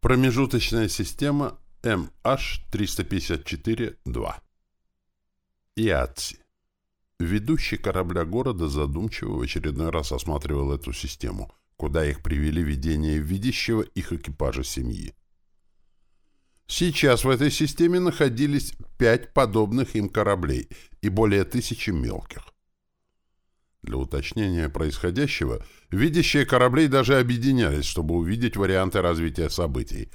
Промежуточная система MH354-2. Иатси. Ведущий корабля города задумчиво в очередной раз осматривал эту систему, куда их привели видения видящего их экипажа семьи. Сейчас в этой системе находились пять подобных им кораблей и более тысячи мелких. Для уточнения происходящего, видящие кораблей даже объединялись, чтобы увидеть варианты развития событий.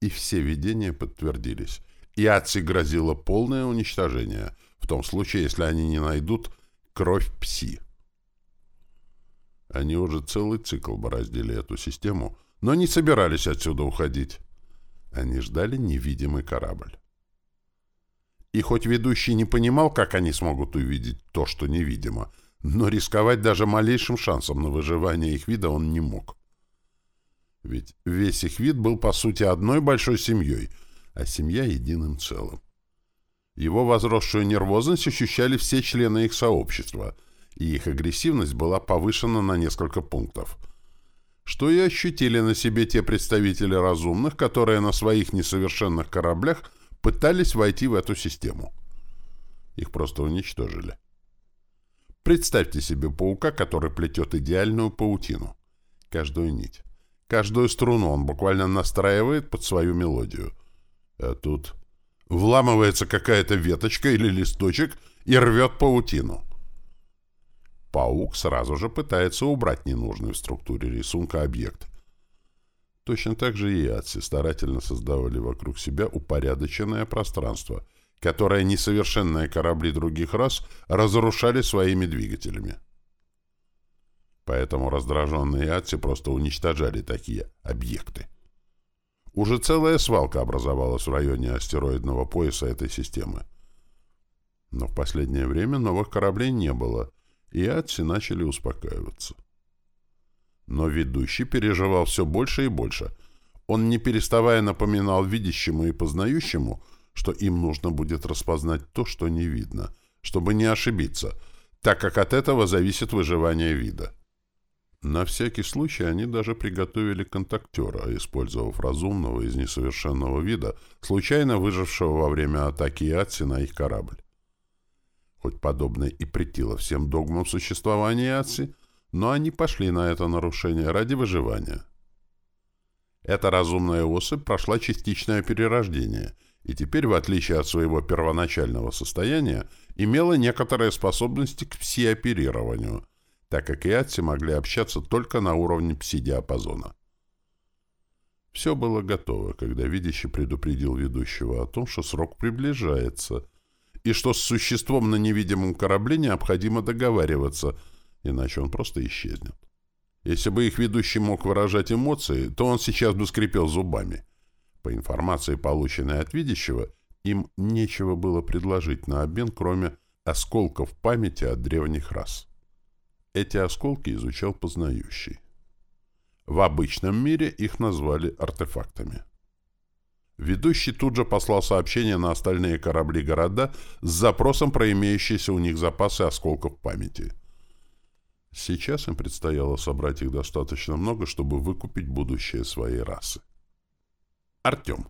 И все видения подтвердились. И Атси грозило полное уничтожение, в том случае, если они не найдут кровь Пси. Они уже целый цикл бороздили эту систему, но не собирались отсюда уходить. Они ждали невидимый корабль. И хоть ведущий не понимал, как они смогут увидеть то, что невидимо, — но рисковать даже малейшим шансом на выживание их вида он не мог. Ведь весь их вид был, по сути, одной большой семьей, а семья — единым целым. Его возросшую нервозность ощущали все члены их сообщества, и их агрессивность была повышена на несколько пунктов. Что и ощутили на себе те представители разумных, которые на своих несовершенных кораблях пытались войти в эту систему. Их просто уничтожили. Представьте себе паука, который плетет идеальную паутину. Каждую нить. Каждую струну он буквально настраивает под свою мелодию. А тут вламывается какая-то веточка или листочек и рвет паутину. Паук сразу же пытается убрать ненужный в структуре рисунка объект. Точно так же и адси старательно создавали вокруг себя упорядоченное пространство — которое несовершенные корабли других рас разрушали своими двигателями. Поэтому раздраженные адси просто уничтожали такие объекты. Уже целая свалка образовалась в районе астероидного пояса этой системы. Но в последнее время новых кораблей не было, и адси начали успокаиваться. Но ведущий переживал все больше и больше. Он, не переставая, напоминал видящему и познающему — что им нужно будет распознать то, что не видно, чтобы не ошибиться, так как от этого зависит выживание вида. На всякий случай они даже приготовили контактера, использовав разумного из несовершенного вида, случайно выжившего во время атаки Атси на их корабль. Хоть подобное и претило всем догмам существования Атси, но они пошли на это нарушение ради выживания. Эта разумная особь прошла частичное перерождение — и теперь, в отличие от своего первоначального состояния, имела некоторые способности к пси-оперированию, так как и Атси могли общаться только на уровне пси-диапазона. Все было готово, когда видящий предупредил ведущего о том, что срок приближается, и что с существом на невидимом корабле необходимо договариваться, иначе он просто исчезнет. Если бы их ведущий мог выражать эмоции, то он сейчас бы скрипел зубами — по информации, полученной от видящего, им нечего было предложить на обмен, кроме осколков памяти от древних рас. Эти осколки изучал познающий. В обычном мире их назвали артефактами. Ведущий тут же послал сообщение на остальные корабли города с запросом про имеющиеся у них запасы осколков памяти. Сейчас им предстояло собрать их достаточно много, чтобы выкупить будущее своей расы. Артем.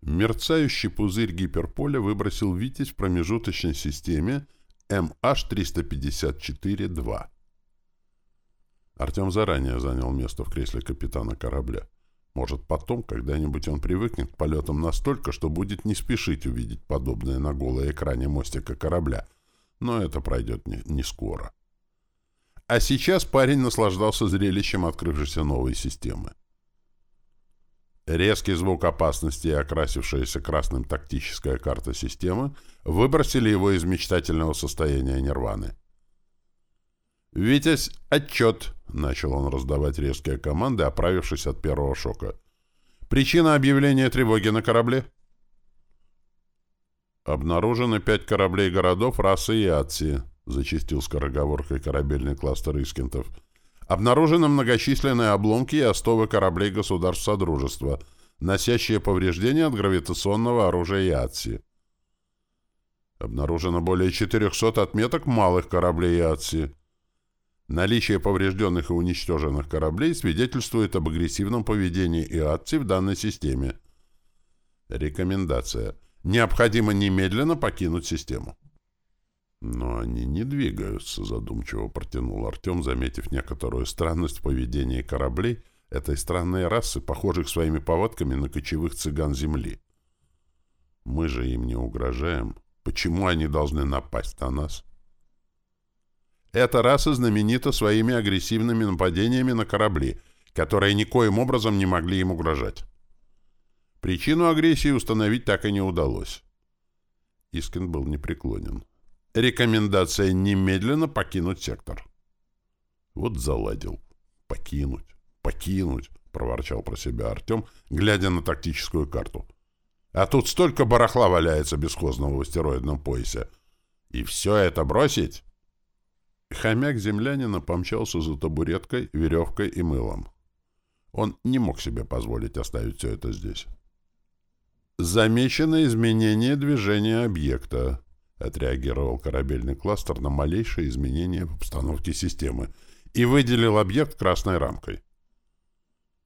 Мерцающий пузырь гиперполя выбросил «Витязь» в промежуточной системе MH354-2. Артем заранее занял место в кресле капитана корабля. Может, потом, когда-нибудь он привыкнет к полетам настолько, что будет не спешить увидеть подобное на голой экране мостика корабля. Но это пройдет не, не скоро. А сейчас парень наслаждался зрелищем открывшейся новой системы. Резкий звук опасности и окрасившаяся красным тактическая карта системы выбросили его из мечтательного состояния нирваны. «Витязь, отчет!» — начал он раздавать резкие команды, оправившись от первого шока. «Причина объявления тревоги на корабле?» «Обнаружено пять кораблей городов расы Иатси», — зачистил скороговоркой корабельный кластер Искентов — Обнаружены многочисленные обломки и остовы кораблей государств Содружества, носящие повреждения от гравитационного оружия Ятси. Обнаружено более 400 отметок малых кораблей Ятси. Наличие поврежденных и уничтоженных кораблей свидетельствует об агрессивном поведении ИАЦИ в данной системе. Рекомендация. Необходимо немедленно покинуть систему. «Но они не двигаются», — задумчиво протянул Артем, заметив некоторую странность в поведении кораблей этой странной расы, похожих своими повадками на кочевых цыган Земли. «Мы же им не угрожаем. Почему они должны напасть на нас?» Эта раса знаменита своими агрессивными нападениями на корабли, которые никоим образом не могли им угрожать. Причину агрессии установить так и не удалось. Искин был непреклонен. Рекомендация немедленно покинуть сектор. Вот заладил. Покинуть, покинуть, проворчал про себя Артем, глядя на тактическую карту. А тут столько барахла валяется бесхозного в астероидном поясе. И все это бросить? Хомяк землянина помчался за табуреткой, веревкой и мылом. Он не мог себе позволить оставить все это здесь. «Замечено изменение движения объекта», — отреагировал корабельный кластер на малейшее изменение в обстановке системы и выделил объект красной рамкой.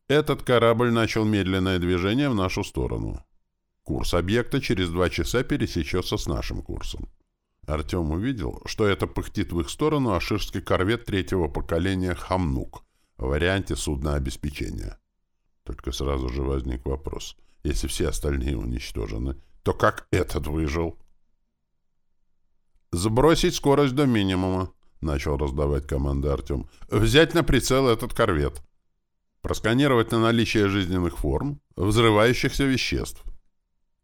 Этот корабль начал медленное движение в нашу сторону. Курс объекта через два часа пересечется с нашим курсом. Артем увидел, что это пыхтит в их сторону аширский корвет третьего поколения «Хамнук» в варианте судна обеспечения. Только сразу же возник вопрос. Если все остальные уничтожены, то как этот выжил? «Сбросить скорость до минимума», — начал раздавать команды Артем. «Взять на прицел этот корвет. Просканировать на наличие жизненных форм, взрывающихся веществ».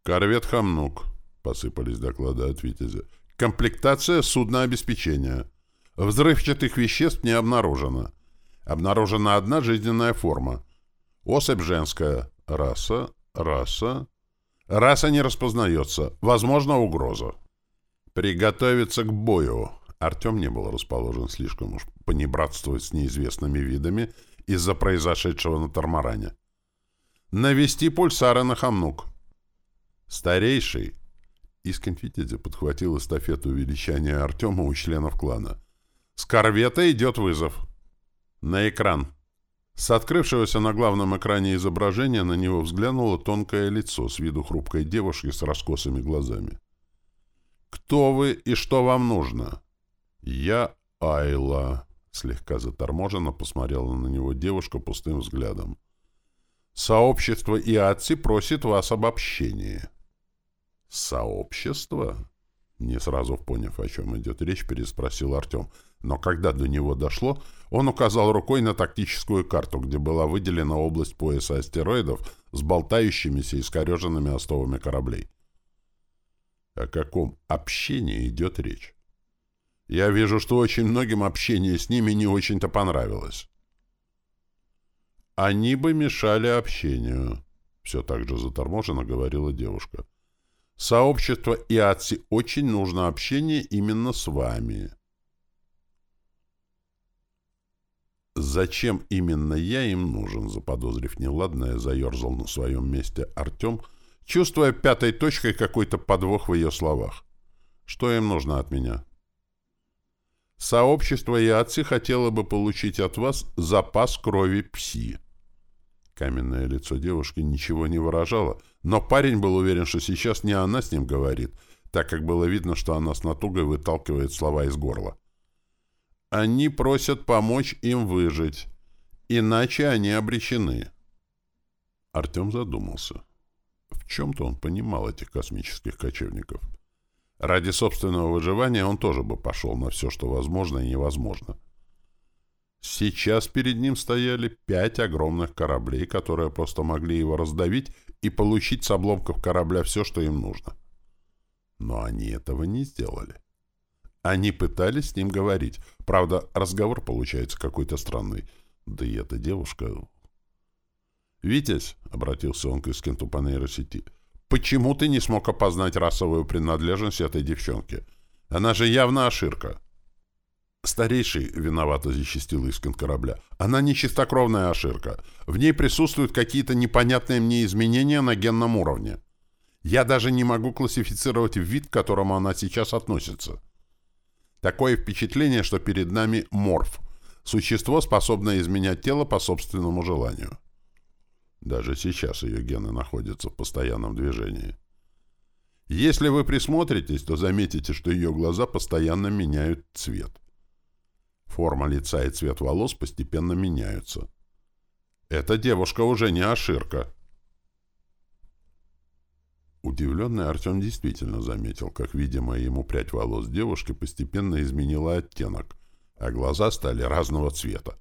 «Корвет «Хамнук», — посыпались доклады от Витязя. Комплектация суднообеспечения. Взрывчатых веществ не обнаружено. Обнаружена одна жизненная форма. Особь женская. Раса. Раса. Раса не распознается. Возможно, угроза. Приготовиться к бою. Артем не был расположен слишком уж понебратствовать с неизвестными видами из-за произошедшего на Тормаране. Навести пульсары на Хамнук. Старейший, из конфетти подхватил эстафету увеличания Артема у членов клана. «С корвета идет вызов!» «На экран!» С открывшегося на главном экране изображения на него взглянуло тонкое лицо с виду хрупкой девушки с раскосыми глазами. «Кто вы и что вам нужно?» «Я Айла», — слегка заторможенно посмотрела на него девушка пустым взглядом. «Сообщество Иатси просит вас об общении». «Сообщество?» Не сразу поняв, о чем идет речь, переспросил Артем. Но когда до него дошло, он указал рукой на тактическую карту, где была выделена область пояса астероидов с болтающимися и скореженными остовами кораблей. О каком общении идет речь? Я вижу, что очень многим общение с ними не очень-то понравилось. Они бы мешали общению, все так же заторможенно говорила девушка. Сообщество ИАЦИ очень нужно общение именно с вами. Зачем именно я им нужен, заподозрив неладное, заерзал на своем месте Артем, чувствуя пятой точкой какой-то подвох в ее словах. Что им нужно от меня? Сообщество ИАЦИ хотело бы получить от вас запас крови ПСИ. Каменное лицо девушки ничего не выражало, но парень был уверен, что сейчас не она с ним говорит, так как было видно, что она с натугой выталкивает слова из горла. Они просят помочь им выжить, иначе они обречены. Артем задумался. Чем-то он понимал этих космических кочевников. Ради собственного выживания он тоже бы пошел на все, что возможно и невозможно. — Сейчас перед ним стояли пять огромных кораблей, которые просто могли его раздавить и получить с обломков корабля все, что им нужно. Но они этого не сделали. Они пытались с ним говорить. Правда, разговор получается какой-то странный. Да и эта девушка... «Витязь», — обратился он к Искенту по нейросети, — «почему ты не смог опознать расовую принадлежность этой девчонки? Она же явно оширка». Старейший виновато зачастил Искин корабля. Она не чистокровная оширка. В ней присутствуют какие-то непонятные мне изменения на генном уровне. Я даже не могу классифицировать вид, к которому она сейчас относится. Такое впечатление, что перед нами морф. Существо, способное изменять тело по собственному желанию. Даже сейчас ее гены находятся в постоянном движении. Если вы присмотритесь, то заметите, что ее глаза постоянно меняют цвет. Форма лица и цвет волос постепенно меняются. Эта девушка уже не Аширка. Удивленный Артем действительно заметил, как видимая ему прядь волос девушки постепенно изменила оттенок, а глаза стали разного цвета.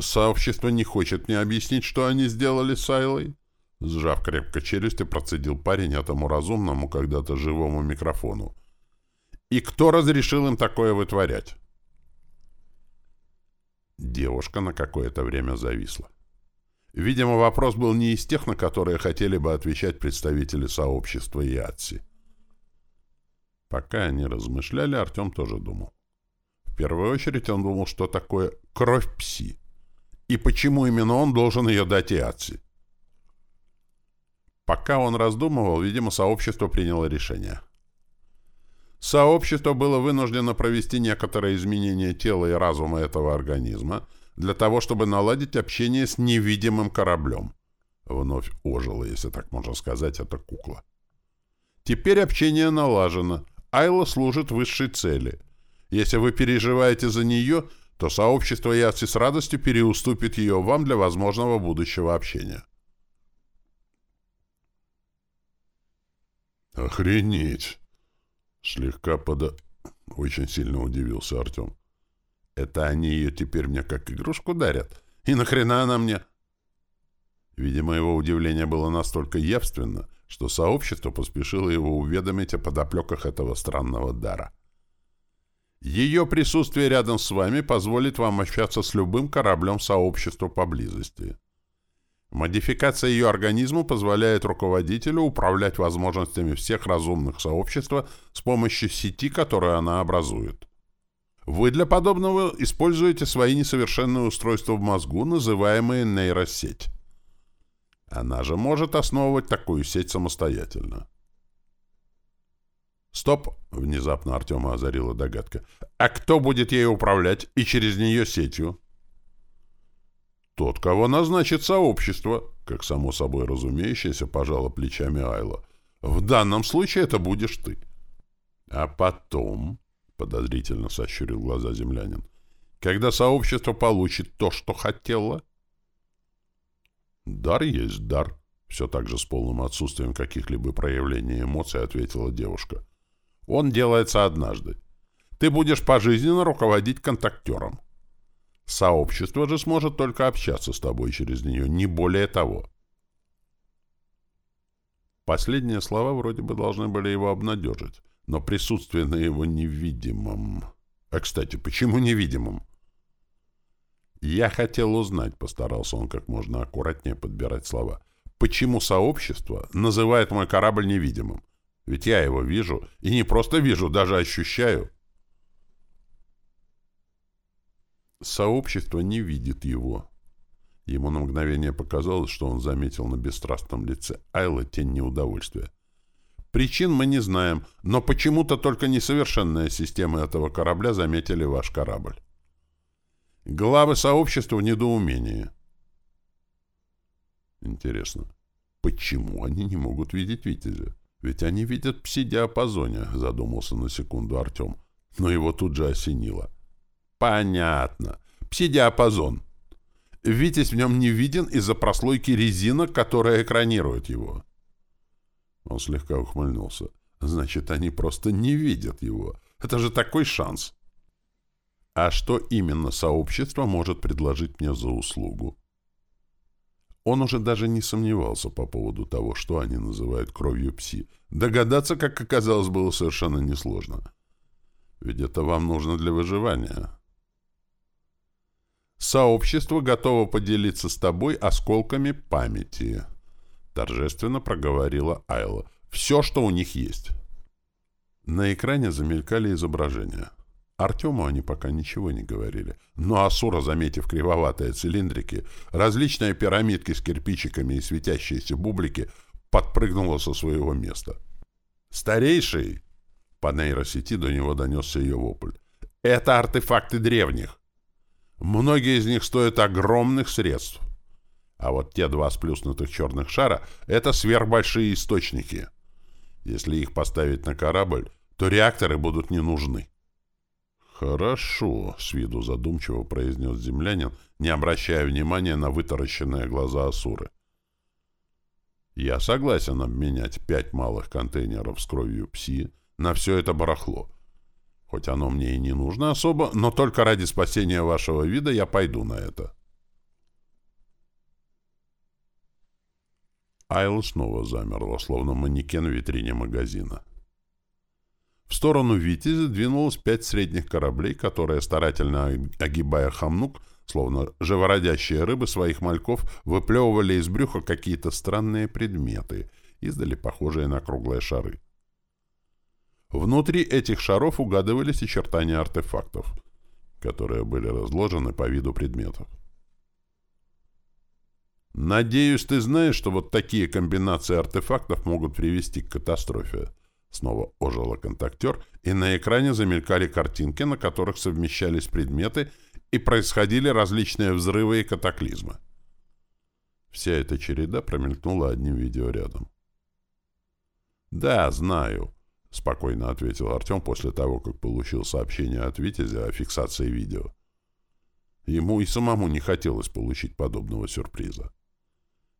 «Сообщество не хочет мне объяснить, что они сделали с Айлой?» Сжав крепко челюсти, процедил парень этому разумному, когда-то живому микрофону. «И кто разрешил им такое вытворять?» Девушка на какое-то время зависла. Видимо, вопрос был не из тех, на которые хотели бы отвечать представители сообщества ИАТСИ. Пока они размышляли, Артем тоже думал. В первую очередь он думал, что такое кровь пси. И почему именно он должен ее дать ИАТСИ. Пока он раздумывал, видимо, сообщество приняло решение. Сообщество было вынуждено провести некоторые изменения тела и разума этого организма для того, чтобы наладить общение с невидимым кораблем. Вновь ожила, если так можно сказать, эта кукла. Теперь общение налажено. Айла служит высшей цели. Если вы переживаете за нее, то сообщество Яци с радостью переуступит ее вам для возможного будущего общения. «Охренеть!» Слегка пода... Очень сильно удивился Артем. «Это они ее теперь мне как игрушку дарят? И нахрена она мне?» Видимо, его удивление было настолько явственно, что сообщество поспешило его уведомить о подоплеках этого странного дара. Ее присутствие рядом с вами позволит вам общаться с любым кораблем сообщества поблизости. Модификация ее организма позволяет руководителю управлять возможностями всех разумных сообщества с помощью сети, которую она образует. Вы для подобного используете свои несовершенные устройства в мозгу, называемые нейросеть. Она же может основывать такую сеть самостоятельно. «Стоп!» — внезапно Артема озарила догадка. «А кто будет ей управлять и через нее сетью?» «Тот, кого назначит сообщество», — как само собой разумеющееся пожала плечами Айла. «В данном случае это будешь ты». «А потом», — подозрительно сощурил глаза землянин, «когда сообщество получит то, что хотело...» «Дар есть дар», — все так же с полным отсутствием каких-либо проявлений эмоций ответила девушка. «Он делается однажды. Ты будешь пожизненно руководить контактером. Сообщество же сможет только общаться с тобой через нее, не более того. Последние слова вроде бы должны были его обнадежить, но присутствие на его невидимом... А, кстати, почему невидимом? Я хотел узнать, постарался он как можно аккуратнее подбирать слова, почему сообщество называет мой корабль невидимым? Ведь я его вижу, и не просто вижу, даже ощущаю. Сообщество не видит его. Ему на мгновение показалось, что он заметил на бесстрастном лице Айла тень неудовольствия. Причин мы не знаем, но почему-то только несовершенная система этого корабля заметили ваш корабль. Главы сообщества в недоумении. Интересно, почему они не могут видеть Витязя? Ведь они видят пси-диапазоне, задумался на секунду Артем, но его тут же осенило. Понятно. Пси-диапазон. Витязь в нем не виден из-за прослойки резинок, которая экранирует его. Он слегка ухмыльнулся. Значит, они просто не видят его. Это же такой шанс. А что именно сообщество может предложить мне за услугу? Он уже даже не сомневался по поводу того, что они называют кровью пси. Догадаться, как оказалось, было совершенно несложно. Ведь это вам нужно для выживания. Сообщество готово поделиться с тобой осколками памяти. Торжественно проговорила Айла. Все, что у них есть. На экране замелькали изображения. Артему они пока ничего не говорили. Но Асура, заметив кривоватые цилиндрики, различные пирамидки с кирпичиками и светящиеся бублики, подпрыгнула со своего места. «Старейший!» По нейросети до него донесся ее вопль. Это артефакты древних. Многие из них стоят огромных средств. А вот те два сплюснутых черных шара — это сверхбольшие источники. Если их поставить на корабль, то реакторы будут не нужны. «Хорошо», — с виду задумчиво произнес землянин, не обращая внимания на вытаращенные глаза Асуры. «Я согласен обменять пять малых контейнеров с кровью пси на все это барахло. Хоть оно мне и не нужно особо, но только ради спасения вашего вида я пойду на это». Айла снова замерла, словно манекен в витрине магазина. В сторону Витязя двинулось пять средних кораблей, которые, старательно огибая хамнук, словно живородящие рыбы своих мальков, выплевывали из брюха какие-то странные предметы, издали похожие на круглые шары. Внутри этих шаров угадывались очертания артефактов, которые были разложены по виду предметов. «Надеюсь, ты знаешь, что вот такие комбинации артефактов могут привести к катастрофе», Снова ожил контактер, и на экране замелькали картинки, на которых совмещались предметы и происходили различные взрывы и катаклизмы. Вся эта череда промелькнула одним видео рядом. «Да, знаю», — спокойно ответил Артем после того, как получил сообщение от Витязя о фиксации видео. Ему и самому не хотелось получить подобного сюрприза.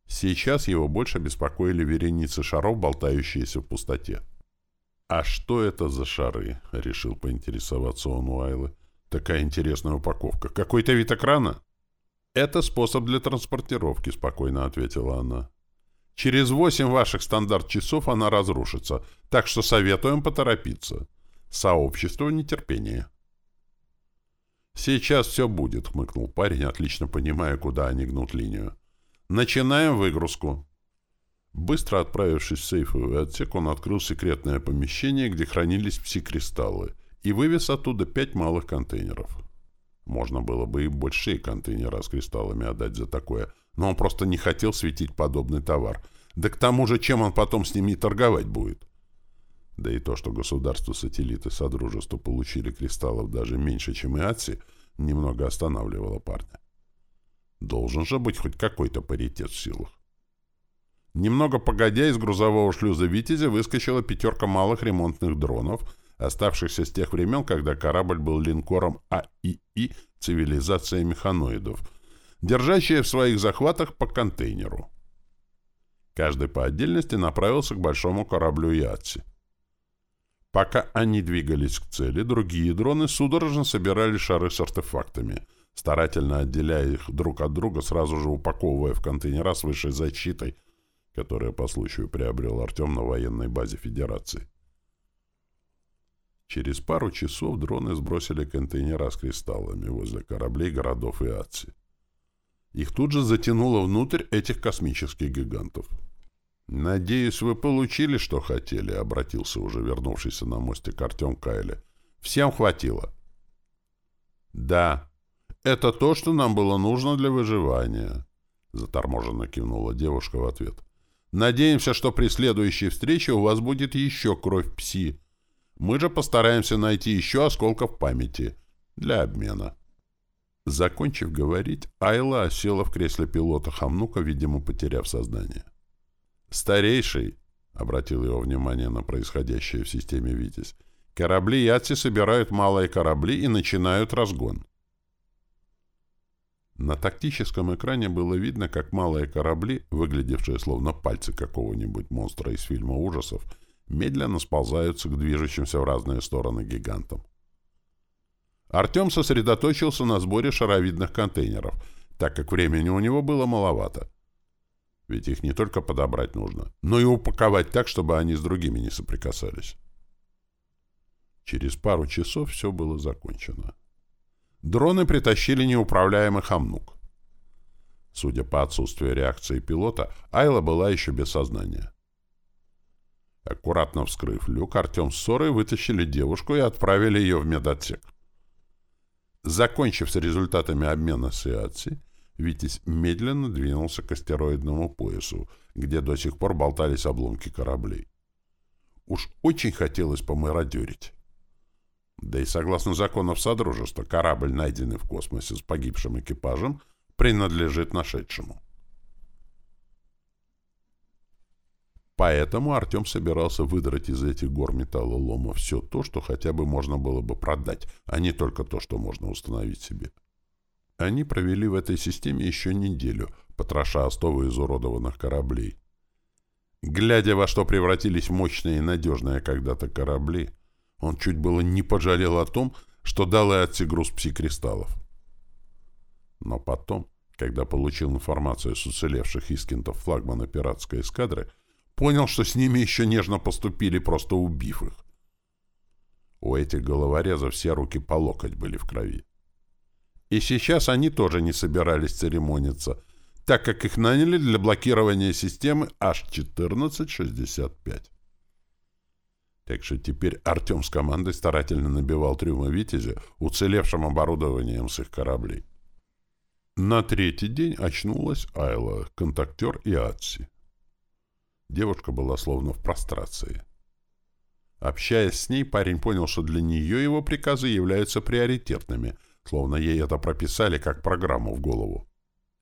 Сейчас его больше беспокоили вереницы шаров, болтающиеся в пустоте. «А что это за шары?» — решил поинтересоваться он у Айлы. «Такая интересная упаковка. Какой-то вид экрана?» «Это способ для транспортировки», — спокойно ответила она. «Через восемь ваших стандарт-часов она разрушится, так что советуем поторопиться. Сообщество нетерпения». «Сейчас все будет», — хмыкнул парень, отлично понимая, куда они гнут линию. «Начинаем выгрузку». Быстро отправившись в сейфовый отсек, он открыл секретное помещение, где хранились пси-кристаллы, и вывез оттуда пять малых контейнеров. Можно было бы и большие контейнеры с кристаллами отдать за такое, но он просто не хотел светить подобный товар. Да к тому же, чем он потом с ними торговать будет? Да и то, что государства-сателлиты Содружества получили кристаллов даже меньше, чем и Атси, немного останавливало парня. Должен же быть хоть какой-то паритет в силах. Немного погодя, из грузового шлюза «Витязя» выскочила пятерка малых ремонтных дронов, оставшихся с тех времен, когда корабль был линкором АИИ «Цивилизация механоидов», держащая в своих захватах по контейнеру. Каждый по отдельности направился к большому кораблю Ятси. Пока они двигались к цели, другие дроны судорожно собирали шары с артефактами, старательно отделяя их друг от друга, сразу же упаковывая в контейнера с высшей защитой – которое по случаю приобрел Артем на военной базе Федерации. Через пару часов дроны сбросили контейнера с кристаллами возле кораблей городов и Аци. Их тут же затянуло внутрь этих космических гигантов. «Надеюсь, вы получили, что хотели», — обратился уже вернувшийся на мостик Артем Кайле. «Всем хватило?» «Да. Это то, что нам было нужно для выживания», — заторможенно кивнула девушка в ответ. Надеемся, что при следующей встрече у вас будет еще кровь пси. Мы же постараемся найти еще осколков памяти для обмена. Закончив говорить, Айла села в кресле пилота Хамнука, видимо, потеряв сознание. «Старейший», — обратил его внимание на происходящее в системе «Витязь», корабли Ятси собирают малые корабли и начинают разгон. На тактическом экране было видно, как малые корабли, выглядевшие словно пальцы какого-нибудь монстра из фильма ужасов, медленно сползаются к движущимся в разные стороны гигантам. Артем сосредоточился на сборе шаровидных контейнеров, так как времени у него было маловато. Ведь их не только подобрать нужно, но и упаковать так, чтобы они с другими не соприкасались. Через пару часов все было закончено. Дроны притащили неуправляемый хамнук. Судя по отсутствию реакции пилота, Айла была еще без сознания. Аккуратно вскрыв люк, Артем с Сорой вытащили девушку и отправили ее в медотсек. Закончив с результатами обмена с Иатси, Витязь медленно двинулся к астероидному поясу, где до сих пор болтались обломки кораблей. Уж очень хотелось помародерить. Да и согласно законам Содружества, корабль, найденный в космосе с погибшим экипажем, принадлежит нашедшему. Поэтому Артем собирался выдрать из этих гор металлолома все то, что хотя бы можно было бы продать, а не только то, что можно установить себе. Они провели в этой системе еще неделю, потроша остовы изуродованных кораблей. Глядя, во что превратились мощные и надежные когда-то корабли, он чуть было не пожалел о том, что дал Иатси груз пси-кристаллов. Но потом, когда получил информацию с уцелевших искинтов флагмана пиратской эскадры, понял, что с ними еще нежно поступили, просто убив их. У этих головорезов все руки по локоть были в крови. И сейчас они тоже не собирались церемониться, так как их наняли для блокирования системы H1465. Так что теперь Артем с командой старательно набивал трюмы «Витязя» уцелевшим оборудованием с их кораблей. На третий день очнулась Айла, контактер и Атси. Девушка была словно в прострации. Общаясь с ней, парень понял, что для нее его приказы являются приоритетными, словно ей это прописали как программу в голову.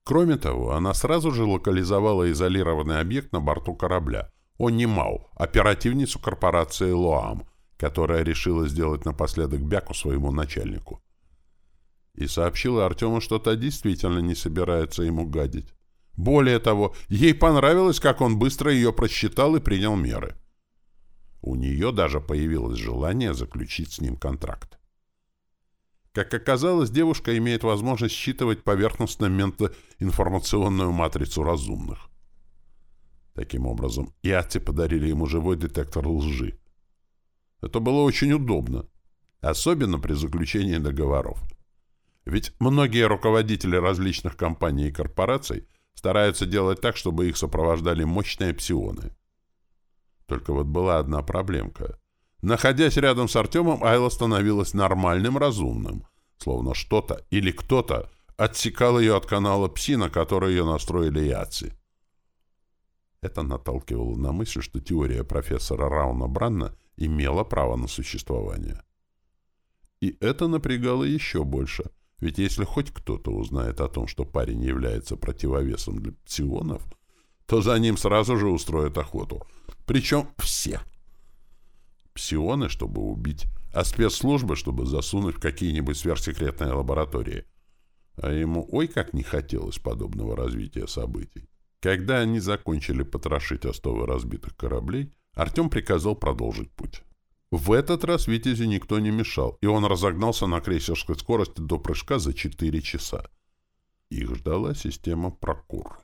Кроме того, она сразу же локализовала изолированный объект на борту корабля — Онимау, оперативницу корпорации Лоам, которая решила сделать напоследок бяку своему начальнику. И сообщила Артему, что та действительно не собирается ему гадить. Более того, ей понравилось, как он быстро ее просчитал и принял меры. У нее даже появилось желание заключить с ним контракт. Как оказалось, девушка имеет возможность считывать поверхностно-информационную матрицу разумных. Таким образом, Иатти подарили ему живой детектор лжи. Это было очень удобно, особенно при заключении договоров. Ведь многие руководители различных компаний и корпораций стараются делать так, чтобы их сопровождали мощные псионы. Только вот была одна проблемка. Находясь рядом с Артемом, Айла становилась нормальным разумным, словно что-то или кто-то отсекал ее от канала Пси, на который ее настроили Яци. Это наталкивало на мысль, что теория профессора Рауна Бранна имела право на существование. И это напрягало еще больше — ведь если хоть кто-то узнает о том, что парень является противовесом для псионов, то за ним сразу же устроят охоту. Причем все. Псионы, чтобы убить, а спецслужбы, чтобы засунуть в какие-нибудь сверхсекретные лаборатории. А ему ой как не хотелось подобного развития событий. Когда они закончили потрошить остовы разбитых кораблей, Артем приказал продолжить путь. В этот раз Витязю никто не мешал, и он разогнался на крейсерской скорости до прыжка за 4 часа. Их ждала система «Прокур».